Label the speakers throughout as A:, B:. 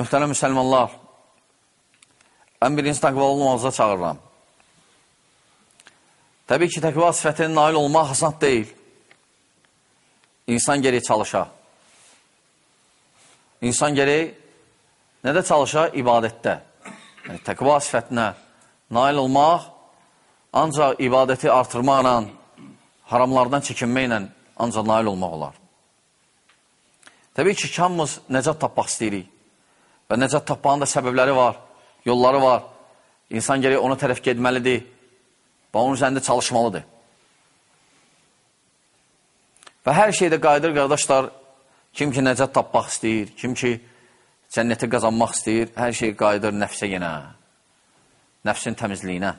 A: Mühtərəm müsəlmanlar, ən birinci təqvalı olmağıza çağırıram. Təbii ki, təqva sifətinin nail olmaq asan deyil. İnsan geri çalışa. İnsan geri nədə çalışa? İbadətdə. Yəni, təqva sifətinə nail olmaq ancaq ibadəti artırmaqla, haramlardan çəkinməklə ancaq nail olmaq olar. Təbii ki, hamımız nəcat tapmaq istəyirik. Və nəcat tapmağın da səbəbləri var, yolları var. İnsan gerək ona tərəf gedməlidir və onun üzərində çalışmalıdır. Və hər şeydə qayıdır, qardaşlar, kim ki nəcat tapmaq istəyir, kim ki cənnəti qazanmaq istəyir, hər şey qayıdır nəfsə yenə, nəfsin təmizliyinə.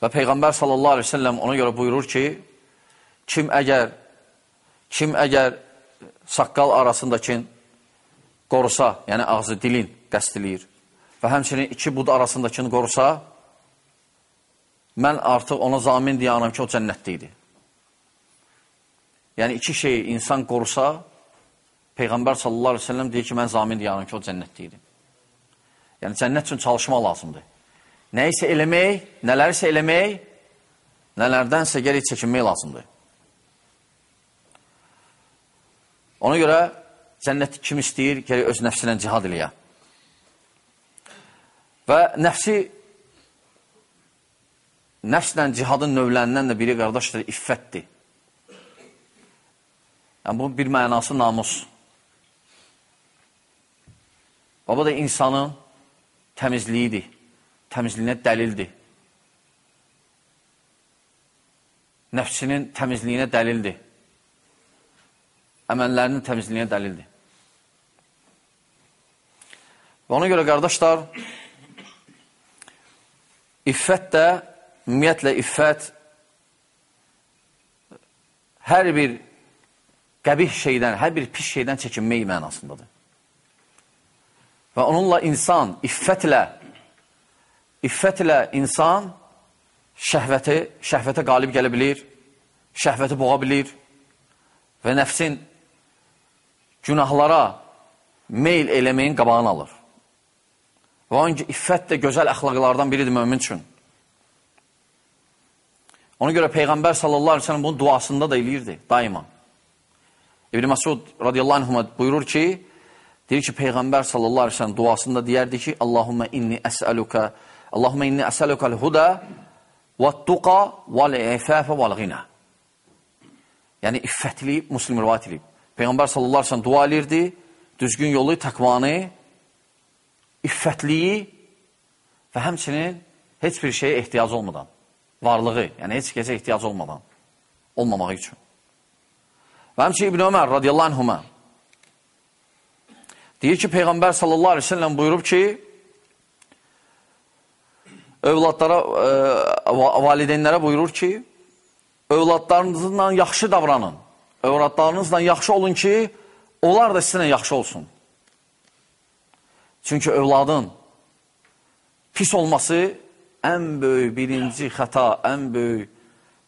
A: Və Peyğəmbər sallallahu aleyhi ve sellem ona görə buyurur ki, kim əgər, kim əgər saqqal arasındakı qorusa, yəni ağzı, dilin qəst eləyir və həmçinin iki bud arasındakını qorusa, mən artıq ona zamin deyanam ki, o cənnətdə idi. Yəni, iki şeyi insan qorusa, Peyğəmbər sallallahu aleyhi ve sellem deyir ki, mən zamin deyanam ki, o cənnətdə idi. Yəni, cənnət üçün çalışmaq lazımdır. Nə isə eləmək, nələrsə eləmək, nələrdənsə geri çəkinmək lazımdır. Ona görə cənnəti kim istəyir, gəlir öz nəfsinə cihad eləyə. Və nəfsi, nəfslə cihadın növlərindən də biri, qardaşdır, iffətdir. Yəni, bu bir mənası namus. Baba da insanın təmizliyidir, təmizliyinə dəlildir. Nəfsinin təmizliyinə dəlildir əməllərinin təmizliyinə dəlildir. Və ona görə, qardaşlar, iffət də, ümumiyyətlə iffət hər bir qəbih şeydən, hər bir pis şeydən çəkinmək mənasındadır. Və onunla insan, iffətlə, iffətlə insan şəhvəti, şəhvətə qalib gələ bilir, şəhvəti boğa bilir və nəfsin günahlara meyl eləməyin qabağını alır. Və onun iffət də gözəl əxlaqlardan biridir mömin üçün. Ona görə Peyğəmbər sallallahu aleyhi ve sellem bunun duasında da eləyirdi, daima. İbn-i Məsud radiyallahu anhuma buyurur ki, deyir ki, Peyğəmbər sallallahu aleyhi ve sellem duasında deyərdi ki, Allahümmə inni əsəluka, Allahümmə inni əsəlukal huda və tuqa vəl-ifafə vəl-ğina. Yəni, iffətli, muslim rivayət edib. Peyğəmbər sallallahu aleyhi ve sellem dua elirdi, düzgün yolu, təqvanı, iffətliyi və həmçinin heç bir şeyə ehtiyac olmadan, varlığı, yəni heç kəsə ehtiyac olmadan, olmamağı üçün. Və həmçinin İbn Ömər radiyallahu anhümə deyir ki, Peyğəmbər sallallahu aleyhi ve sellem buyurub ki, övladlara, e, valideynlərə buyurur ki, övladlarınızla yaxşı davranın övladlarınızla yaxşı olun ki, onlar da sizinlə yaxşı olsun. Çünki övladın pis olması ən böyük birinci xəta, ən böyük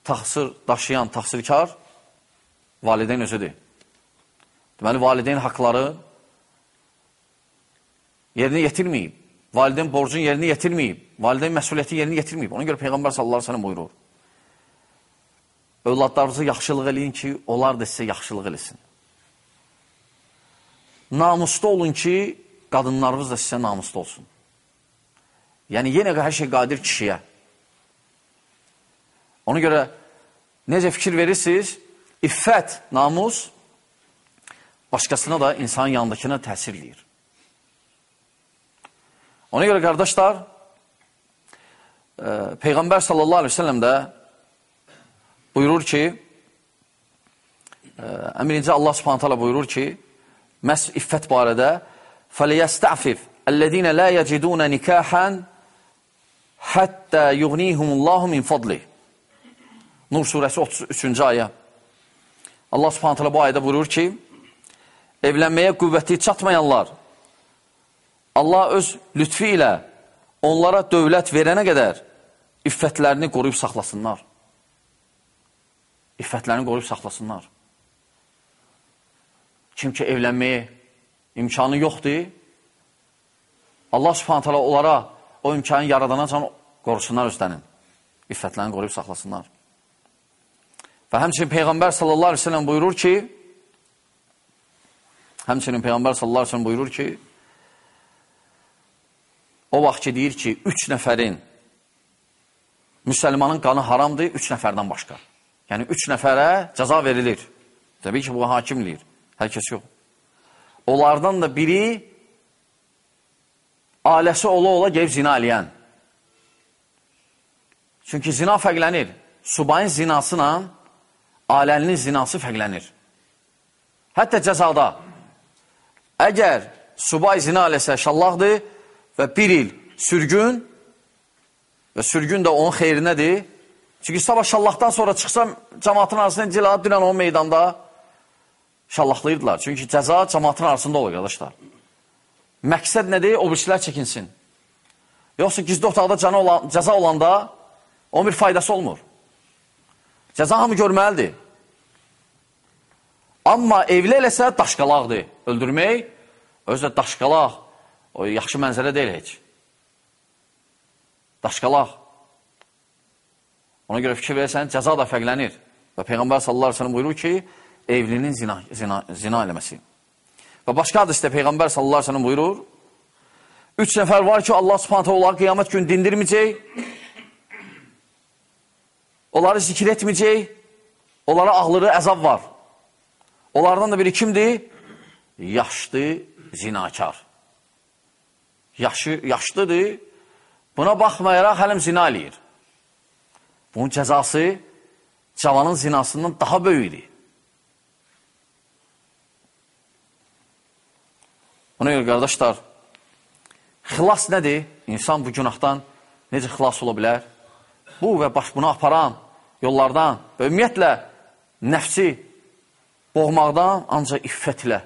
A: taxsır daşıyan, taxsirkar valideyn özüdür. Deməli, valideyn haqları yerinə yetirməyib. Valideyn borcun yerinə yetirməyib. Valideyn məsuliyyəti yerinə yetirməyib. Ona görə Peyğəmbər sallallahu aleyhi ve sellem buyurur. Övladlarınızı yaxşılıq eləyin ki, onlar da sizə yaxşılıq eləsin. Namusda olun ki, qadınlarınız da sizə namusda olsun. Yəni, yenə hər şey qadir kişiyə. Ona görə necə fikir verirsiniz? İffət, namus başqasına da insanın yanındakına təsir edir. Ona görə qardaşlar, e, Peyğəmbər sallallahu aleyhi ve sellem də buyurur ki, əmrincə Allah subhanət hala buyurur ki, məhz iffət barədə فَلْيَسْتَعْفِفْ الَّذِينَ لَا يَجِدُونَ نِكَاحًا حَتَّى يُغْنِيهُمُ اللّٰهُ مِنْ فَضْلِهِ Nur surəsi 33-cü ayə. Allah subhanət hala bu ayədə buyurur ki, evlənməyə qüvvəti çatmayanlar Allah öz lütfi ilə onlara dövlət verənə qədər iffətlərini qoruyub saxlasınlar iffətlərini qoruyub saxlasınlar. Kim ki evlənməyə imkanı yoxdur. Allah subhanət hələ onlara o imkanı yaradana can qorusunlar özlənin. İffətlərini qoruyub saxlasınlar. Və həmçinin Peyğəmbər sallallahu aleyhi ve sellem buyurur ki, həmçinin Peyğəmbər sallallahu aleyhi ve sellem buyurur ki, o vaxt ki, deyir ki, üç nəfərin müsəlmanın qanı haramdır, üç nəfərdən başqa. Yəni, üç nəfərə cəza verilir. Təbii ki, bu hakimliyir. Hər kəs yox. Onlardan da biri ailəsi ola-ola gəlib zina eləyən. Çünki zina fərqlənir. Subayın zinasıyla ailəlinin zinası fərqlənir. Hətta cəzada. Əgər subay zina eləsə şallaqdır və bir il sürgün və sürgün də onun xeyrinədir. Çünki sabah şallaqdan sonra çıxsa cəmatın arasında ciladı dünən o meydanda şallaqlayırdılar. Çünki cəza cəmatın arasında olur, qardaşlar. Məqsəd nədir? O birisilər çəkinsin. Yoxsa gizli otaqda olan, cəza olanda onun bir faydası olmur. Cəza hamı görməlidir. Amma evli eləsə daşqalaqdır. Öldürmək, özü də daşqalaq. O yaxşı mənzərə deyil heç. Daşqalaq. Ona görə fikir versən, cəza da fərqlənir. Və Peyğəmbər sallallahu aleyhi ve sellem buyurur ki, evlinin zina, zina, zina eləməsi. Və başqa hadisdə Peyğəmbər sallallahu aleyhi ve sellem buyurur, üç nəfər var ki, Allah subhanətə onları qiyamət günü dindirməyəcək, onları zikir etməyəcək, onlara ağlığı əzab var. Onlardan da biri kimdir? Yaşlı zinakar. Yaşı, yaşlıdır, buna baxmayaraq hələm zina eləyir. Bunun cəzası cavanın zinasından daha böyükdir. Ona görə qardaşlar, xilas nədir? İnsan bu günahdan necə xilas ola bilər? Bu və baş bunu aparan yollardan və ümumiyyətlə nəfsi boğmaqdan ancaq iffət ilə,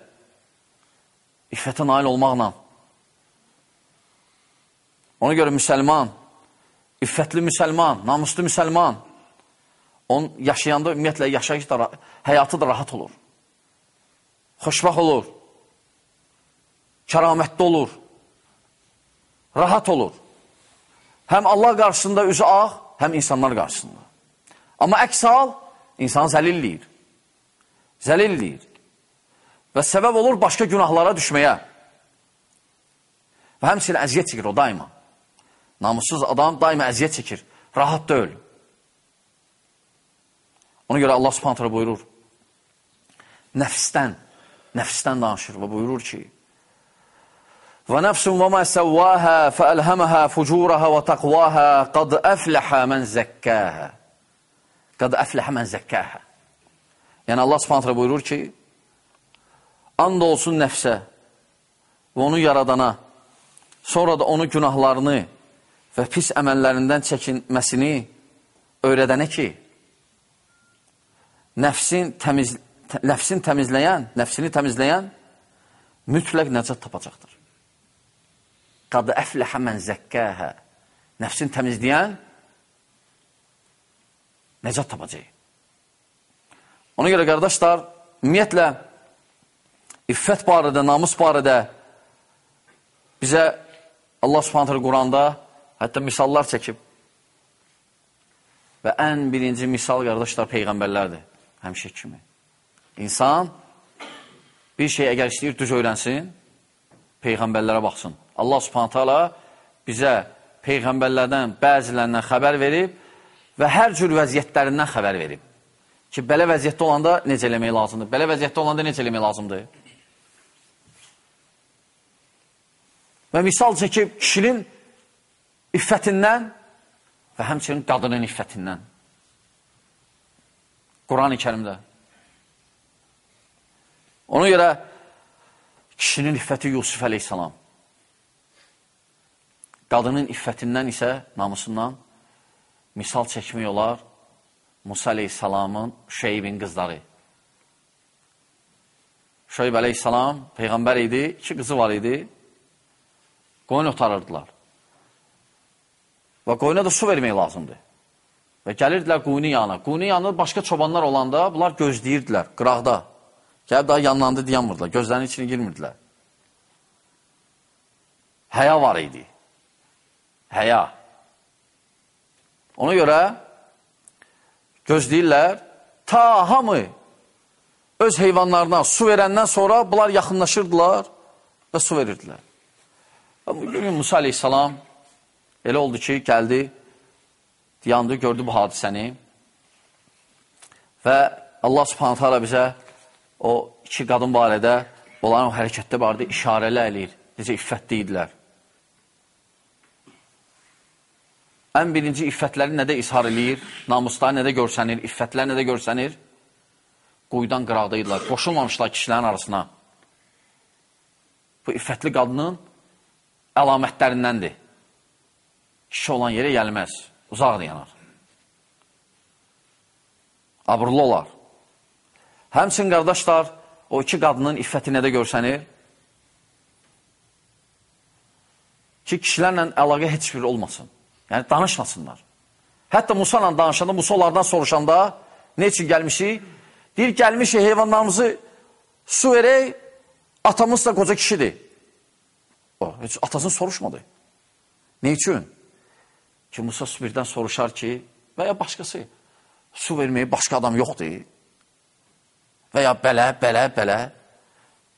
A: iffətə nail olmaqla. Ona görə müsəlman, iffətli müsəlman, namuslu müsəlman, on yaşayanda ümumiyyətlə yaşayış da, həyatı da rahat olur. Xoşbax olur kəramətli olur, rahat olur. Həm Allah qarşısında üzü ağ, həm insanlar qarşısında. Amma əks hal, insan zəlilliyir. Zəlilliyir. Və səbəb olur başqa günahlara düşməyə. Və həmçinin əziyyət çəkir o daima. Namussuz adam daima əziyyət çəkir. Rahat deyil. Ona görə Allah subhanətlə buyurur, nəfsdən, nəfsdən danışır və buyurur ki, Və nəfsun və mə səvvəhə fəəlhəməhə fucurəhə və təqvəhə qad əfləhə mən zəkkəhə. Qad əfləhə mən zəkkəhə. Yəni Allah subhanətlə buyurur ki, and olsun nəfsə və onu yaradana, sonra da onu günahlarını və pis əməllərindən çəkinməsini öyrədənə ki, nəfsin, təmiz, nəfsin təmizləyən, nəfsini təmizləyən mütləq nəcət tapacaqdır. Qad əfləhə mən zəkkəhə. Nəfsin təmizləyən nəcat tapacaq. Ona görə, qardaşlar, ümumiyyətlə, iffət barədə, namus barədə bizə Allah subhanətlə Quranda hətta misallar çəkib. Və ən birinci misal, qardaşlar, Peyğəmbərlərdir. Həmişə kimi. İnsan bir şey əgər istəyir, düz öyrənsin, Peyğəmbərlərə baxsın. Allah subhanət hala bizə Peyğəmbərlərdən bəzilərindən xəbər verib və hər cür vəziyyətlərindən xəbər verib. Ki, belə vəziyyətdə olanda necə eləmək lazımdır? Belə vəziyyətdə olanda necə eləmək lazımdır? Və misal çəkib kişinin iffətindən və həmçinin qadının iffətindən. Quran-ı kərimdə. Ona görə kişinin iffəti Yusuf əleyhissalam. Qadının iffətindən isə, namusundan misal çəkmək olar Musa aleyhissalamın Şeybin qızları. Şeyb aleyhissalam Peyğəmbər idi, iki qızı var idi, qoyun otarırdılar. Və qoyuna da su vermək lazımdır. Və gəlirdilər quyunun yanına. Quyunun yanında başqa çobanlar olanda bunlar gözləyirdilər qıraqda. Gəlib daha yanlandı deyənmırdılar, gözlərinin içine girmirdilər. həya var idi. Həya. Ona görə gözləyirlər, ta hamı öz heyvanlarına su verəndən sonra bunlar yaxınlaşırdılar və su verirdilər. Və bu gün Musa aleyhissalam elə oldu ki, gəldi, yandı, gördü bu hadisəni və Allah subhanətə alə bizə o iki qadın barədə onların o hərəkətdə barədə işarələ eləyir. Necə iffətli idilər. Ən birinci iffətləri nədə ishar eləyir? Namusları nədə görsənir? İffətlər nədə görsənir? Quyudan qıraqdaydılar. Qoşulmamışlar kişilərin arasına. Bu iffətli qadının əlamətlərindəndir. Kişi olan yerə gəlməz. Uzaq yanar. Abrlı olar. Həmçin qardaşlar, o iki qadının iffəti nədə görsənir? Ki, kişilərlə əlaqə heç bir olmasın. Yəni, danışmasınlar. Hətta Musa ilə danışanda, Musa onlardan soruşanda, ne üçün gəlmişik? Deyir, gəlmişik heyvanlarımızı su verək, atamız da qoca kişidir. O, heç atasını soruşmadı. Ne üçün? Ki, Musa birdən soruşar ki, və ya başqası, su verməyi başqa adam yoxdur. Və ya belə, belə, belə.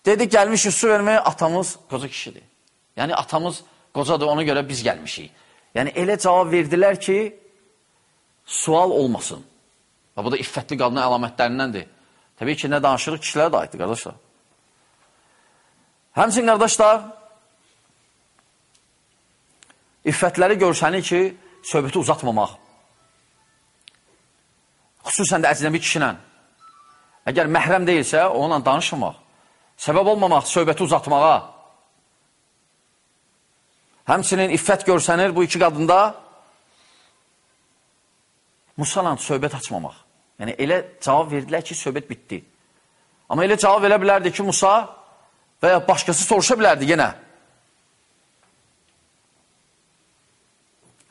A: Dedi, gəlmişik su verməyə, atamız qoca kişidir. Yəni, atamız qocadır, ona görə biz gəlmişik. Yəni, elə cavab verdilər ki, sual olmasın. Və bu da iffətli qadının əlamətlərindəndir. Təbii ki, nə danışırıq, kişilərə də aiddir, qardaşlar. Həmçin, qardaşlar, iffətləri görsənir ki, söhbəti uzatmamaq. Xüsusən də əcnəbi kişinə. Əgər məhrəm deyilsə, onunla danışmamaq. Səbəb olmamaq, söhbəti uzatmağa. Həmçinin iffət görsənir bu iki qadında. Musa söhbət açmamaq. Yəni, elə cavab verdilər ki, söhbət bitdi. Amma elə cavab verə bilərdi ki, Musa və ya başqası soruşa bilərdi yenə.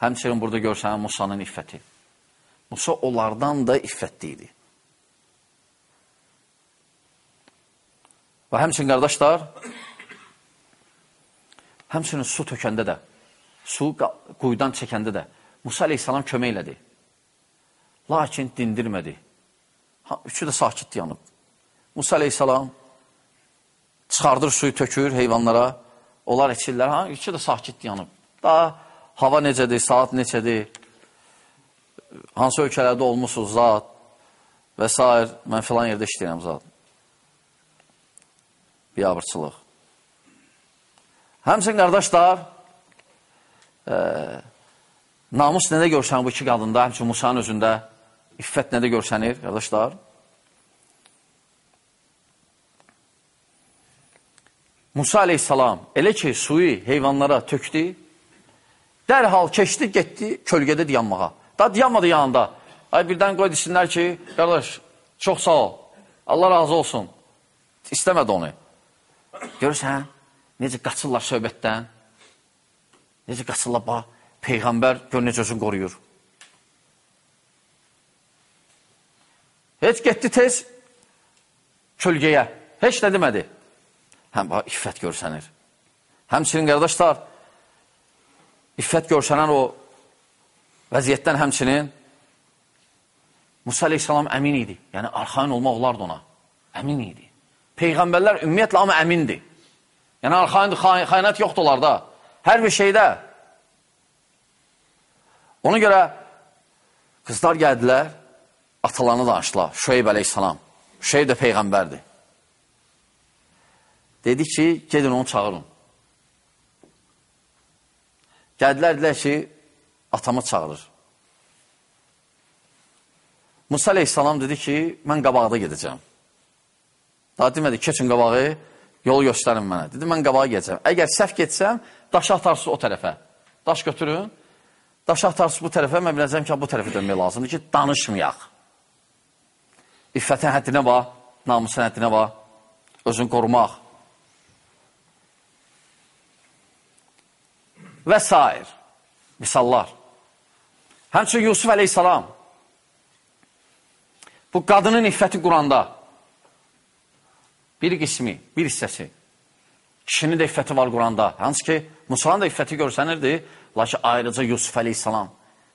A: Həmçinin burada görsənən Musanın iffəti. Musa onlardan da iffətli idi. Və həmçin, qardaşlar, həmçinin su tökəndə də, su quyudan çəkəndə də Musa aleyhissalam kömək elədi. Lakin dindirmədi. Ha, üçü də sakit yanıb. Musa aleyhissalam çıxardır suyu tökür heyvanlara, onlar içirlər, ha, üçü də sakit yanıb. Daha hava necədir, saat neçədir, hansı ölkələrdə olmusunuz zat və s. Mən filan yerdə işləyirəm zat. Biabırçılıq. Həmçin qardaşlar, e, namus nədə görsənir bu iki qadında, həmçin Musanın özündə, iffət nədə görsənir, qardaşlar? Musa aleyhissalam elə ki, suyu heyvanlara tökdü, dərhal keçdi, getdi kölgədə dayanmağa. Da dayanmadı yanında. Ay birdən qoy desinlər ki, qardaş, çox sağ ol, Allah razı olsun. İstəmədi onu. Görürsən, necə qaçırlar söhbətdən? Necə qaçırlar, bax, Peyğəmbər gör necə özünü qoruyur. Heç getdi tez kölgəyə. Heç nə demədi. Həm bax, iffət görsənir. Həmçinin qardaşlar, iffət görsənən o vəziyyətdən həmçinin Musa aleyhissalam əmin idi. Yəni, arxain olmaq olardı ona. Əmin idi. Peyğəmbərlər ümumiyyətlə amma əmindir. Yəni, arxain, xaynət yoxdur onlarda. Hər bir şeydə. Ona görə qızlar gəldilər, atalarını danışdılar. Şüeyb əleyhissalam. Şüeyb də Peyğəmbərdir. Dedi ki, gedin onu çağırın. Gəldilər, dedilər ki, atamı çağırır. Musa aleyhissalam dedi ki, mən qabaqda gedəcəm. Daha demədi, keçin qabağı, yol göstərin mənə. Dedi, mən qabağa gedəcəm. Əgər səhv getsəm, daşı atarsınız o tərəfə. Daş götürün, daşı atarsınız bu tərəfə, mən biləcəm ki, bu tərəfə dönmək lazımdır ki, danışmayaq. İffətin həddinə bax, namusun həddinə bax, özünü qorumaq. Və s. Misallar. Həmçin Yusuf əleyhissalam bu qadının iffəti Quranda bir qismi, bir hissəsi Kişinin də iffəti var Quranda. Hansı ki, Musanın da iffəti görsənirdi, lakin ayrıca Yusuf əleyhissalam.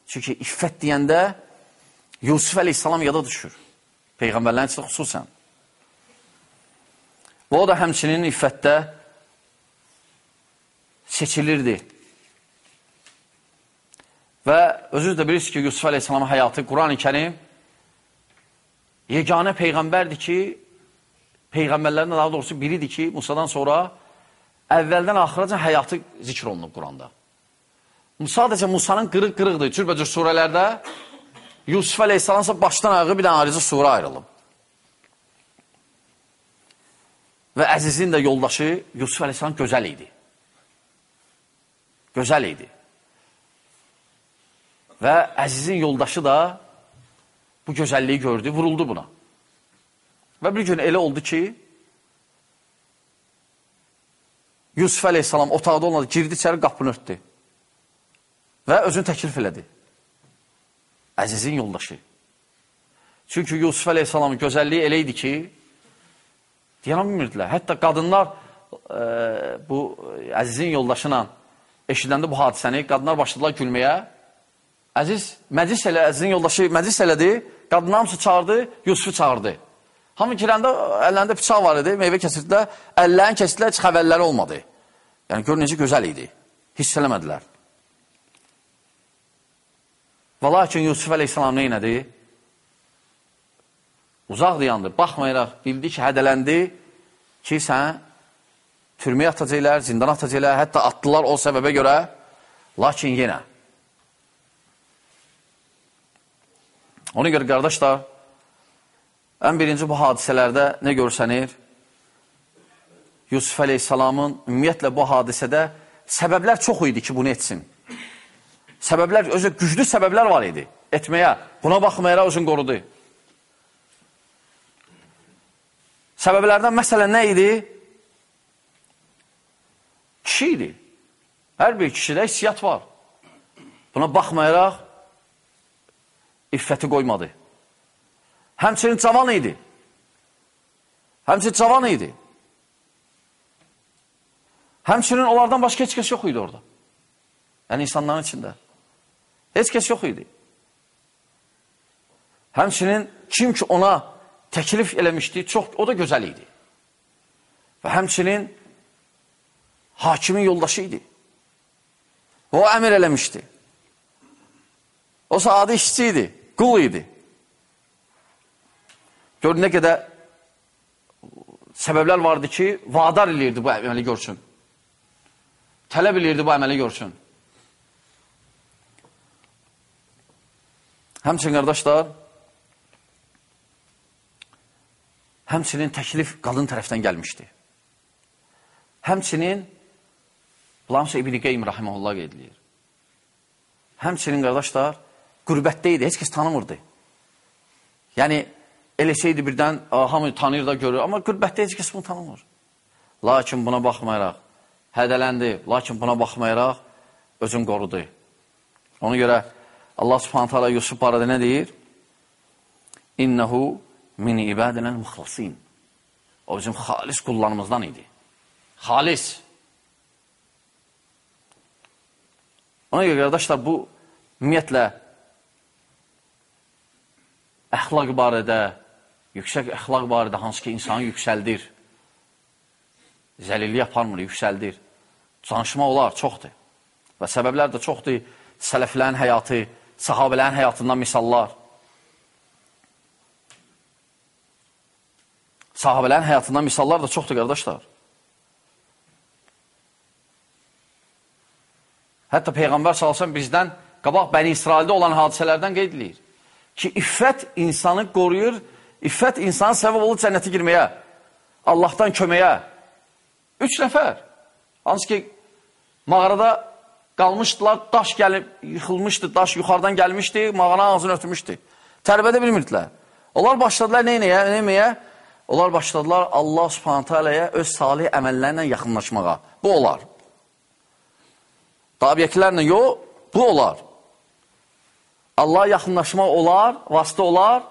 A: Çünki iffət deyəndə Yusuf əleyhissalam yada düşür. Peyğəmbərlərin içində xüsusən. Və o da həmçinin iffətdə seçilirdi. Və özünüz də bilirsiniz ki, Yusuf əleyhissalamın həyatı Quran-ı kərim yeganə peyğəmbərdir ki, peyğəmbərlərin daha doğrusu biridir ki, Musadan sonra əvvəldən axıracan həyatı zikr olunub Quranda. Sadəcə Musanın qırıq-qırıqdır. Cürbəcür surələrdə Yusuf əleyhissalamsa başdan ayağı bir dənə ayrıca surə ayrılıb. Və Əzizin də yoldaşı Yusuf əleyhissalam gözəl idi. Gözəl idi. Və Əzizin yoldaşı da bu gözəlliyi gördü, vuruldu buna. Və bir gün elə oldu ki, Yusuf əleyhissalam otaqda olmadı, girdi içəri, qapını örtdü. Və özünü təklif elədi. Əzizin yoldaşı. Çünki Yusuf əleyhissalamın gözəlliyi elə idi ki, deyənə bilmirdilər. Hətta qadınlar e, bu Əzizin yoldaşına eşidəndə bu hadisəni, qadınlar başladılar gülməyə. Əziz, məclis elə, Əzizin yoldaşı məclis elədi, qadınlar hamısı çağırdı, Yusufu çağırdı. Hamı girəndə əllərində bıçaq var idi, meyvə kəsirdilər, əllərini kəsirdilər, heç xəvərləri olmadı. Yəni, gör necə gözəl idi. Hiss eləmədilər. Və lakin Yusuf əleyhissalam nə inədi? Uzaq dayandı, baxmayaraq, bildi ki, hədələndi ki, sən türməyə atacaqlar, zindana atacaqlar, hətta atdılar o səbəbə görə, lakin yenə. Ona görə, qardaşlar, Ən birinci bu hadisələrdə nə görsənir? Yusuf əleyhissalamın ümumiyyətlə bu hadisədə səbəblər çox idi ki, bunu etsin. Səbəblər, özü güclü səbəblər var idi etməyə. Buna baxmayaraq özün qorudu. Səbəblərdən məsələn nə idi? Kişi idi. Hər bir kişidə hissiyyat var. Buna baxmayaraq iffəti qoymadı. Həmçinin cavan idi. Həmçinin cavan idi. Həmçinin onlardan başqa heç kəs yox idi orada. Yəni insanların içində. Heç kəs yox idi. Həmçinin kim ki ona təklif eləmişdi, çox, o da gözəl idi. Və həmçinin hakimin yoldaşı idi. O əmir eləmişdi. O sadə işçi idi, qul idi. Gör nə qədər səbəblər vardı ki, vadar eləyirdi bu əməli görsün. Tələb eləyirdi bu əməli görsün. Həmçin, qardaşlar, həmçinin təklif qadın tərəfdən gəlmişdi. Həmçinin, bulamsa İbn-i Qeym rahiməhullah edilir. Həmçinin, qardaşlar, qürbətdə idi, heç kəs tanımırdı. Yəni, eləsəydi birdən hamı tanıyır da görür, amma qürbətdə heç kəs bunu tanımır. Lakin buna baxmayaraq, hədələndi, lakin buna baxmayaraq özün qorudu. Ona görə Allah subhanət hala Yusuf barədə nə deyir? İnnəhu min ibadinəl müxlasin. O bizim xalis qullarımızdan idi. Xalis. Ona görə qardaşlar, bu ümumiyyətlə əxlaq barədə, yüksək əxlaq barədə hansı ki, insanı yüksəldir. Zəlillik aparmır, yüksəldir. Danışma olar, çoxdur. Və səbəblər də çoxdur. Sələflərin həyatı, sahabələrin həyatından misallar. Sahabələrin həyatından misallar da çoxdur, qardaşlar. Hətta Peyğəmbər salsan bizdən qabaq Bəni İsraildə olan hadisələrdən qeyd edir ki, iffət insanı qoruyur, İffət insan səbəb olur cənnətə girməyə, Allahdan köməyə. Üç nəfər. Hansı ki, mağarada qalmışdılar, daş gəlib, yıxılmışdı, daş yuxarıdan gəlmişdi, mağara ağzını ötmüşdü. Tərbədə bilmirdilər. Onlar başladılar neynəyə, neynəyə? Onlar başladılar Allah subhanətə aləyə öz salih əməllərlə yaxınlaşmağa. Bu olar. Dabiyyəklərlə yox, bu olar. Allah yaxınlaşmaq olar, vasitə olar,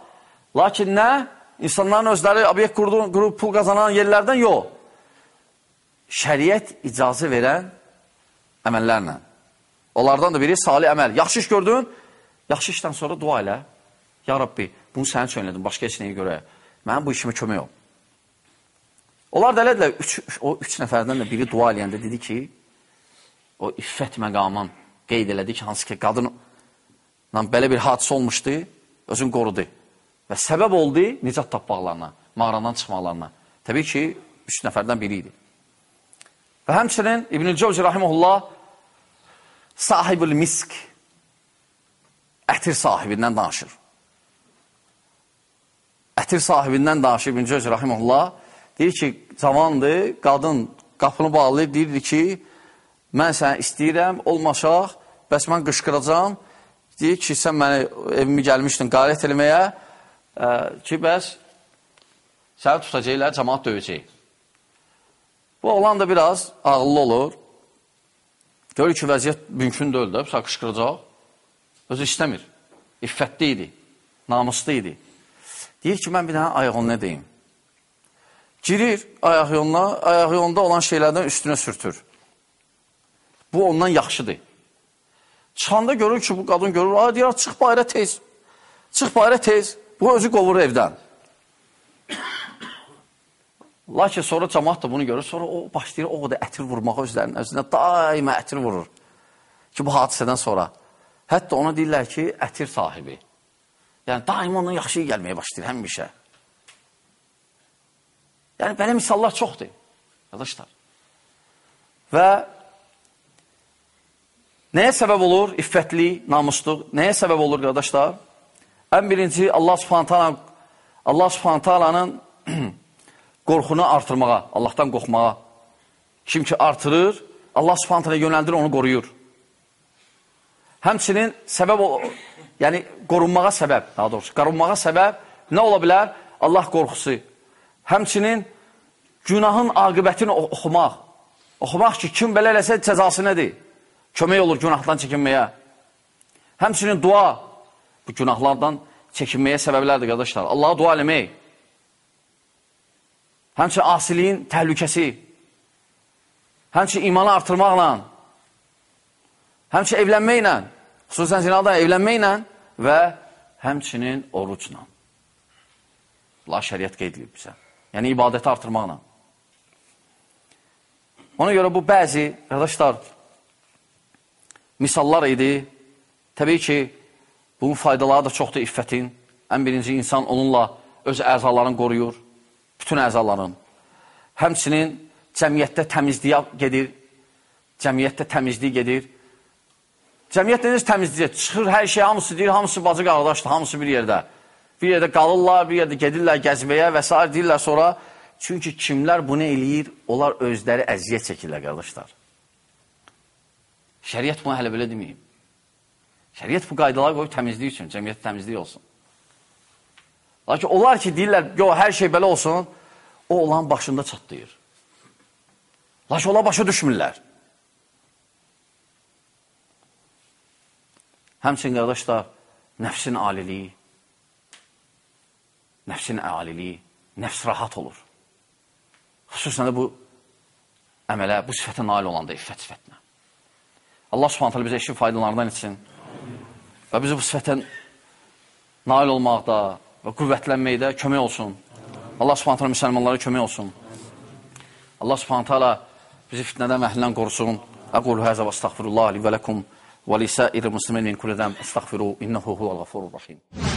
A: Lakin nə? İnsanların özləri obyekt qurdu, qurub pul qazanan yerlərdən yox. şəriət icazə verən əməllərlə. Onlardan da biri salih əməl. Yaxşı iş gördün, yaxşı işdən sonra dua elə. Ya Rabbi, bunu sənin üçün elədim, başqa heç nəyə görə. Mənim bu işimə kömək ol. Onlar da elədilər, üç, o üç nəfərdən də biri dua eləyəndə dedi ki, o iffət məqamın qeyd elədi ki, hansı ki, qadınla belə bir hadisə olmuşdu, özünü qorudu. Və səbəb oldu nicat tapmaqlarına, mağaradan çıxmaqlarına. Təbii ki, üç nəfərdən biri idi. Və həmçinin İbn-i Cevzi Rahimullah sahibül misk ətir sahibindən danışır. Ətir sahibindən danışır İbn-i Cevzi Rahimullah deyir ki, cavandır, qadın qapını bağlayıb, deyirdi ki, mən səni istəyirəm, olmaşaq, bəs mən qışqıracam, deyir ki, sən məni evimi gəlmişdin qarət eləməyə, ə, ki, bəs səni tutacaqlar, cəmaat döyəcək. Bu oğlan da biraz ağıllı olur. Görür ki, vəziyyət mümkün deyil də, sən qışqıracaq. Özü istəmir. İffətli idi, namuslu idi. Deyir ki, mən bir dənə ayaq onu nə deyim? Girir ayaq yoluna, ayaq yolunda olan şeylərdən üstünə sürtür. Bu ondan yaxşıdır. Çıxanda görür ki, bu qadın görür, ay deyir, çıx bayra tez. Çıx bayra tez. Bu özü qovur evdən. Lakin sonra cəmaat da bunu görür. Sonra o başlayır o qədər ətir vurmağa özlərinin özünə. Daima ətir vurur. Ki, bu hadisədən sonra. Hətta ona deyirlər ki, ətir sahibi. Yəni, daima ondan yaxşı gəlməyə başlayır həmişə. Yəni, belə misallar çoxdur. Yadaşlar. Və Nəyə səbəb olur? İffətli, namusluq. Nəyə səbəb olur, qardaşlar? Ən birinci, Allah subhanətələ Allah subhanətələnin qorxunu artırmağa, Allahdan qorxmağa. Kim ki artırır, Allah subhanətələ yönəldir, onu qoruyur. Həmçinin səbəb, yəni qorunmağa səbəb, daha doğrusu, qorunmağa səbəb nə ola bilər? Allah qorxusu. Həmçinin günahın aqibətini oxumaq. Oxumaq ki, kim belə eləsə cəzası nədir? Kömək olur günahdan çəkinməyə. Həmçinin dua bu günahlardan çəkinməyə səbəblərdir, qardaşlar. Allaha dua eləmək. Həmçinin asiliyin təhlükəsi. Həmçinin imanı artırmaqla. Həmçinin evlənməklə. Xüsusən zinadan evlənməklə və həmçinin orucla. Allah şəriət qeyd edib bizə. Yəni, ibadəti artırmaqla. Ona görə bu bəzi, qardaşlar, misallar idi. Təbii ki, bunun faydaları da çoxdur iffətin. Ən birinci insan onunla öz əzalarını qoruyur, bütün əzaların. Həmçinin cəmiyyətdə təmizliyə gedir, cəmiyyətdə təmizlik gedir. Cəmiyyət necə təmizləyir? Çıxır hər şey, hamısı deyir, hamısı bacı qardaşdır, hamısı bir yerdə. Bir yerdə qalırlar, bir yerdə gedirlər gəzməyə və s. deyirlər sonra. Çünki kimlər bunu eləyir, onlar özləri əziyyət çəkirlər, qardaşlar. Şəriət bunu hələ belə deməyib. Şəriət bu qaydaları qoyub təmizlik üçün, cəmiyyət təmizlik olsun. Lakin onlar ki, deyirlər, yox, hər şey belə olsun, o olan başında çatlayır. Lakin onlar başa düşmürlər. Həmçin, qardaşlar, nəfsin aliliyi, nəfsin aliliyi, nəfs rahat olur. Xüsusən də bu əmələ, bu sifətə nail olanda, iffət sifətinə. Allah subhanətələ bizə işin faydalarından etsin və bizi bu sifətən nail olmaqda və qüvvətlənməkdə kömək olsun. Allah subhanətələ müsəlmanlara kömək olsun. Allah subhanətələ bizi fitnədən və əhlindən qorusun. Əqulu həzə və əstəğfirullah li və ləkum və lisəir-i muslimin min kullədən əstəğfiru innəhu huvəl-ğafurur-rahim.